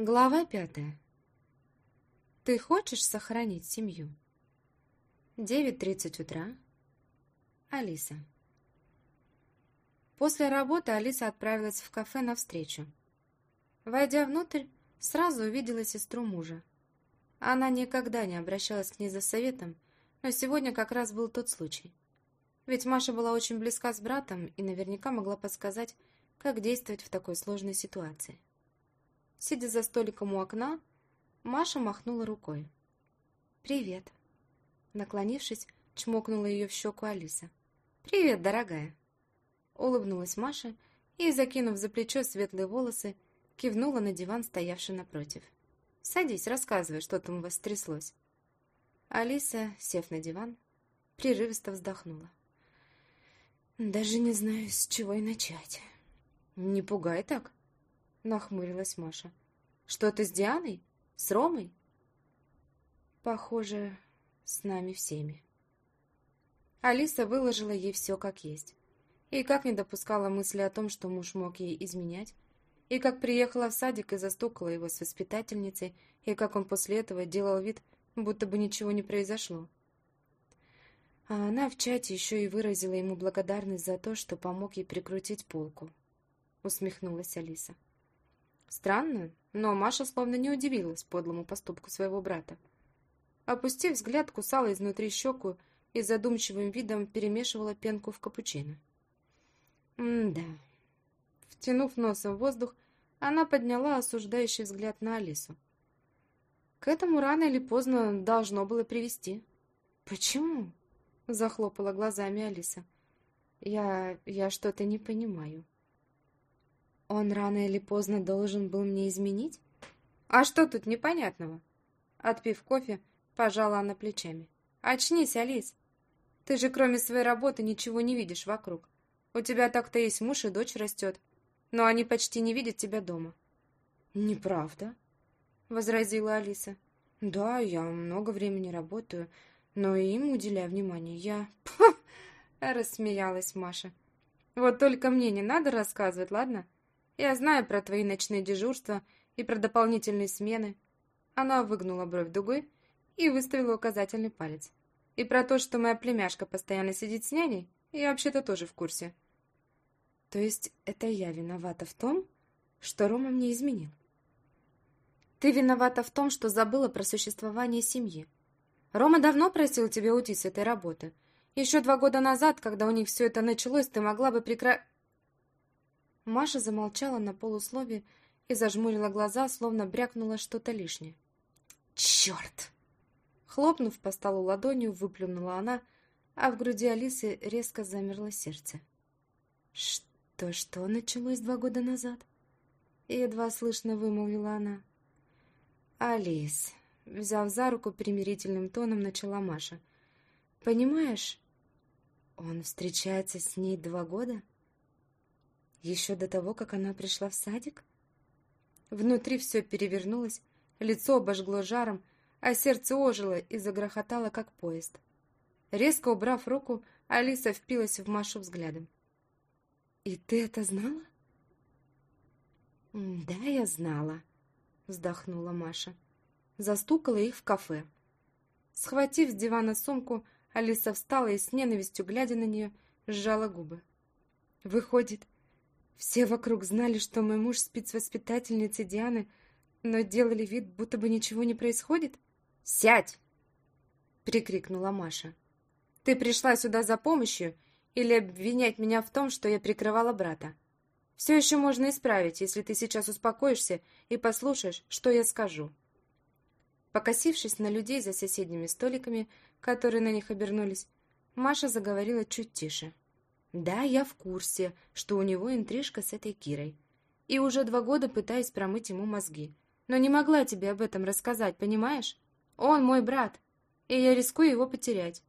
Глава пятая. Ты хочешь сохранить семью? 9.30 утра. Алиса. После работы Алиса отправилась в кафе навстречу. Войдя внутрь, сразу увидела сестру мужа. Она никогда не обращалась к ней за советом, но сегодня как раз был тот случай. Ведь Маша была очень близка с братом и наверняка могла подсказать, как действовать в такой сложной ситуации. Сидя за столиком у окна, Маша махнула рукой. «Привет!» Наклонившись, чмокнула ее в щеку Алиса. «Привет, дорогая!» Улыбнулась Маша и, закинув за плечо светлые волосы, кивнула на диван, стоявший напротив. «Садись, рассказывай, что там у вас стряслось». Алиса, сев на диван, прерывисто вздохнула. «Даже не знаю, с чего и начать». «Не пугай так», нахмурилась Маша. «Что ты с Дианой? С Ромой?» «Похоже, с нами всеми». Алиса выложила ей все как есть. И как не допускала мысли о том, что муж мог ей изменять, и как приехала в садик и застукала его с воспитательницей, и как он после этого делал вид, будто бы ничего не произошло. А она в чате еще и выразила ему благодарность за то, что помог ей прикрутить полку. Усмехнулась Алиса. Странно, но Маша словно не удивилась подлому поступку своего брата. Опустив взгляд, кусала изнутри щеку и задумчивым видом перемешивала пенку в капучино. М-да. Втянув носом в воздух, она подняла осуждающий взгляд на Алису. К этому рано или поздно должно было привести. «Почему?» — захлопала глазами Алиса. «Я... я что-то не понимаю». Он рано или поздно должен был мне изменить? А что тут непонятного? Отпив кофе, пожала она плечами. Очнись, Алис. Ты же кроме своей работы ничего не видишь вокруг. У тебя так-то есть муж и дочь растет, но они почти не видят тебя дома. Неправда, возразила Алиса. Да, я много времени работаю, но и им уделяю внимание. Я... рассмеялась Маша. Вот только мне не надо рассказывать, ладно? Я знаю про твои ночные дежурства и про дополнительные смены. Она выгнула бровь дугой и выставила указательный палец. И про то, что моя племяшка постоянно сидит с няней, я вообще-то тоже в курсе. То есть это я виновата в том, что Рома мне изменил? Ты виновата в том, что забыла про существование семьи. Рома давно просил тебя уйти с этой работы. Еще два года назад, когда у них все это началось, ты могла бы прекратить... Маша замолчала на полуслове и зажмурила глаза, словно брякнула что-то лишнее. «Черт!» Хлопнув по столу ладонью, выплюнула она, а в груди Алисы резко замерло сердце. «Что-что началось два года назад?» Едва слышно вымолвила она. «Алис», — взяв за руку примирительным тоном, начала Маша. «Понимаешь, он встречается с ней два года?» Еще до того, как она пришла в садик? Внутри все перевернулось, лицо обожгло жаром, а сердце ожило и загрохотало, как поезд. Резко убрав руку, Алиса впилась в Машу взглядом. «И ты это знала?» «Да, я знала», — вздохнула Маша. Застукала их в кафе. Схватив с дивана сумку, Алиса встала и с ненавистью, глядя на нее, сжала губы. «Выходит, все вокруг знали, что мой муж спит с воспитательницей Дианы, но делали вид, будто бы ничего не происходит. «Сядь!» — прикрикнула Маша. «Ты пришла сюда за помощью или обвинять меня в том, что я прикрывала брата? Все еще можно исправить, если ты сейчас успокоишься и послушаешь, что я скажу». Покосившись на людей за соседними столиками, которые на них обернулись, Маша заговорила чуть тише. Да, я в курсе, что у него интрижка с этой Кирой. И уже два года пытаюсь промыть ему мозги. Но не могла тебе об этом рассказать, понимаешь? Он мой брат, и я рискую его потерять.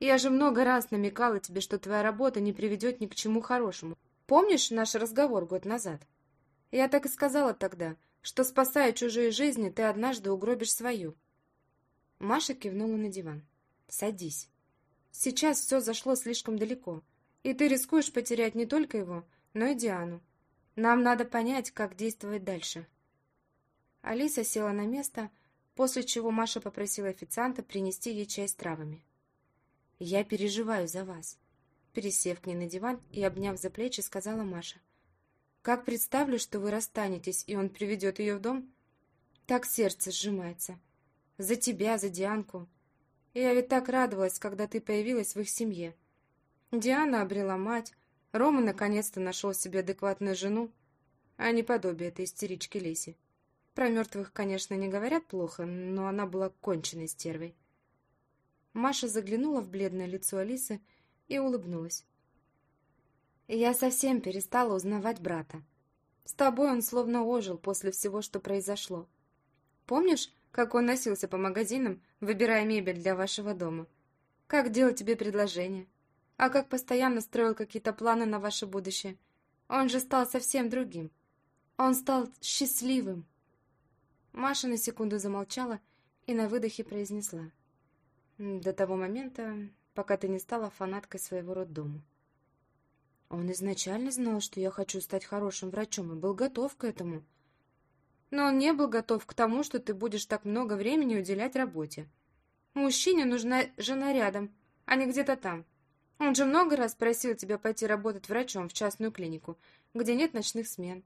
Я же много раз намекала тебе, что твоя работа не приведет ни к чему хорошему. Помнишь наш разговор год назад? Я так и сказала тогда, что, спасая чужие жизни, ты однажды угробишь свою. Маша кивнула на диван. «Садись. Сейчас все зашло слишком далеко. И ты рискуешь потерять не только его, но и Диану. Нам надо понять, как действовать дальше. Алиса села на место, после чего Маша попросила официанта принести ей чай с травами. «Я переживаю за вас», — пересев к ней на диван и обняв за плечи, сказала Маша. «Как представлю, что вы расстанетесь, и он приведет ее в дом, так сердце сжимается. За тебя, за Дианку. Я ведь так радовалась, когда ты появилась в их семье. Диана обрела мать, Рома наконец-то нашел себе адекватную жену, а не подобие этой истерички Леси. Про мертвых, конечно, не говорят плохо, но она была конченной стервой. Маша заглянула в бледное лицо Алисы и улыбнулась. «Я совсем перестала узнавать брата. С тобой он словно ожил после всего, что произошло. Помнишь, как он носился по магазинам, выбирая мебель для вашего дома? Как делал тебе предложения? А как постоянно строил какие-то планы на ваше будущее? Он же стал совсем другим. Он стал счастливым. Маша на секунду замолчала и на выдохе произнесла. До того момента, пока ты не стала фанаткой своего роддома. Он изначально знал, что я хочу стать хорошим врачом и был готов к этому. Но он не был готов к тому, что ты будешь так много времени уделять работе. Мужчине нужна жена рядом, а не где-то там. Он же много раз просил тебя пойти работать врачом в частную клинику, где нет ночных смен.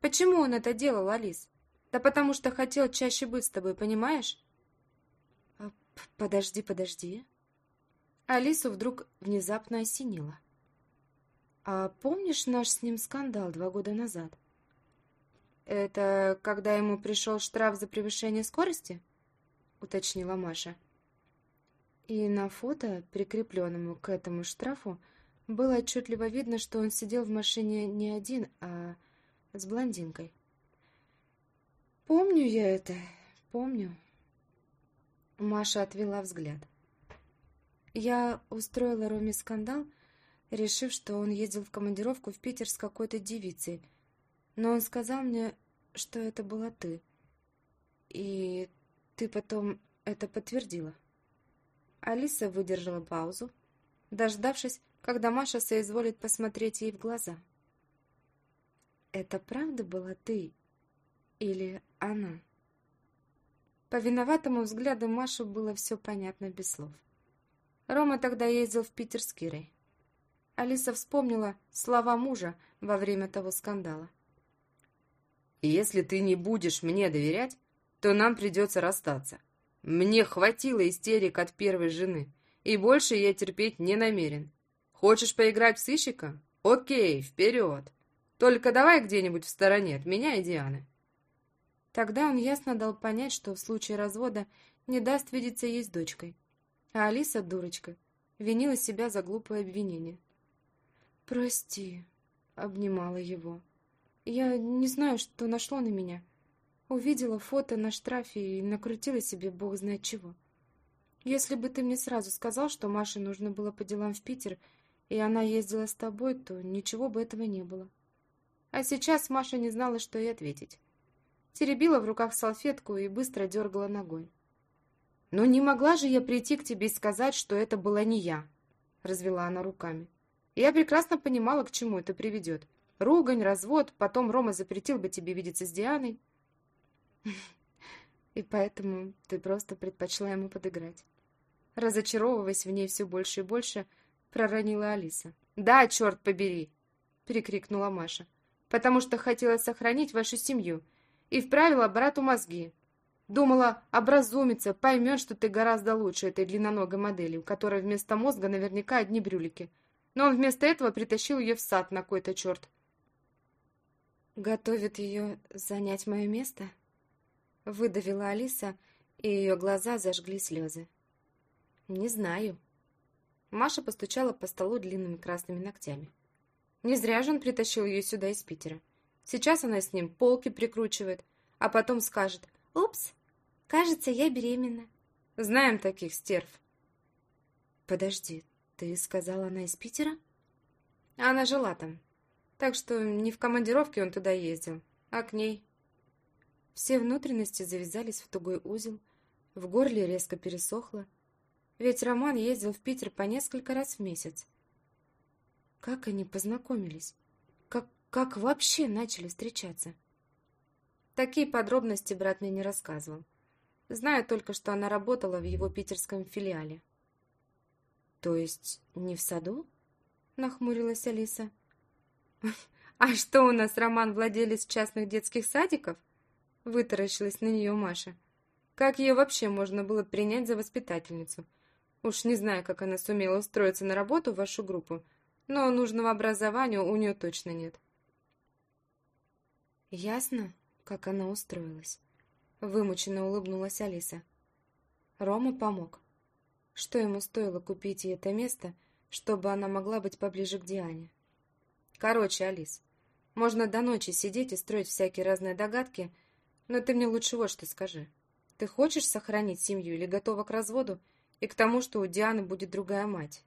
Почему он это делал, Алис? Да потому что хотел чаще быть с тобой, понимаешь? А, подожди, подожди. Алису вдруг внезапно осенило. А помнишь наш с ним скандал два года назад? Это когда ему пришел штраф за превышение скорости? Уточнила Маша. И на фото, прикрепленному к этому штрафу, было отчетливо видно, что он сидел в машине не один, а с блондинкой. «Помню я это, помню». Маша отвела взгляд. Я устроила Роме скандал, решив, что он ездил в командировку в Питер с какой-то девицей, но он сказал мне, что это была ты. И ты потом это подтвердила. Алиса выдержала паузу, дождавшись, когда Маша соизволит посмотреть ей в глаза. «Это правда была ты или она. По виноватому взгляду Маши было все понятно без слов. Рома тогда ездил в Питер с Кирой. Алиса вспомнила слова мужа во время того скандала. «Если ты не будешь мне доверять, то нам придется расстаться. Мне хватило истерик от первой жены, и больше я терпеть не намерен. Хочешь поиграть в сыщика? Окей, вперед. Только давай где-нибудь в стороне от меня и Дианы. Тогда он ясно дал понять, что в случае развода не даст видеться ей с дочкой. А Алиса, дурочка, винила себя за глупое обвинение. «Прости», — обнимала его. «Я не знаю, что нашло на меня. Увидела фото на штрафе и накрутила себе бог знает чего. Если бы ты мне сразу сказал, что Маше нужно было по делам в Питер, и она ездила с тобой, то ничего бы этого не было». А сейчас Маша не знала, что ей ответить теребила в руках салфетку и быстро дергала ногой. «Ну не могла же я прийти к тебе и сказать, что это была не я», — развела она руками. «Я прекрасно понимала, к чему это приведет. Ругань, развод, потом Рома запретил бы тебе видеться с Дианой». «И поэтому ты просто предпочла ему подыграть». Разочаровываясь в ней все больше и больше, проронила Алиса. «Да, черт побери!» — перекрикнула Маша. «Потому что хотела сохранить вашу семью» и вправила брату мозги. Думала, образумится, поймет, что ты гораздо лучше этой длинноногой модели, у которой вместо мозга наверняка одни брюлики. Но он вместо этого притащил ее в сад на кой-то черт. «Готовит ее занять мое место?» Выдавила Алиса, и ее глаза зажгли слезы. «Не знаю». Маша постучала по столу длинными красными ногтями. Не зря же он притащил ее сюда из Питера. Сейчас она с ним полки прикручивает, а потом скажет «Упс, кажется, я беременна». Знаем таких стерв. Подожди, ты сказала, она из Питера? Она жила там. Так что не в командировке он туда ездил, а к ней. Все внутренности завязались в тугой узел, в горле резко пересохло. Ведь Роман ездил в Питер по несколько раз в месяц. Как они познакомились? Как вообще начали встречаться? Такие подробности брат мне не рассказывал. Знаю только, что она работала в его питерском филиале. «То есть не в саду?» — нахмурилась Алиса. «А что у нас, Роман, владелец частных детских садиков?» — вытаращилась на нее Маша. «Как ее вообще можно было принять за воспитательницу? Уж не знаю, как она сумела устроиться на работу в вашу группу, но нужного образования у нее точно нет». «Ясно, как она устроилась», — вымученно улыбнулась Алиса. Рома помог. Что ему стоило купить ей это место, чтобы она могла быть поближе к Диане? Короче, Алис, можно до ночи сидеть и строить всякие разные догадки, но ты мне лучше вот что скажи. Ты хочешь сохранить семью или готова к разводу и к тому, что у Дианы будет другая мать?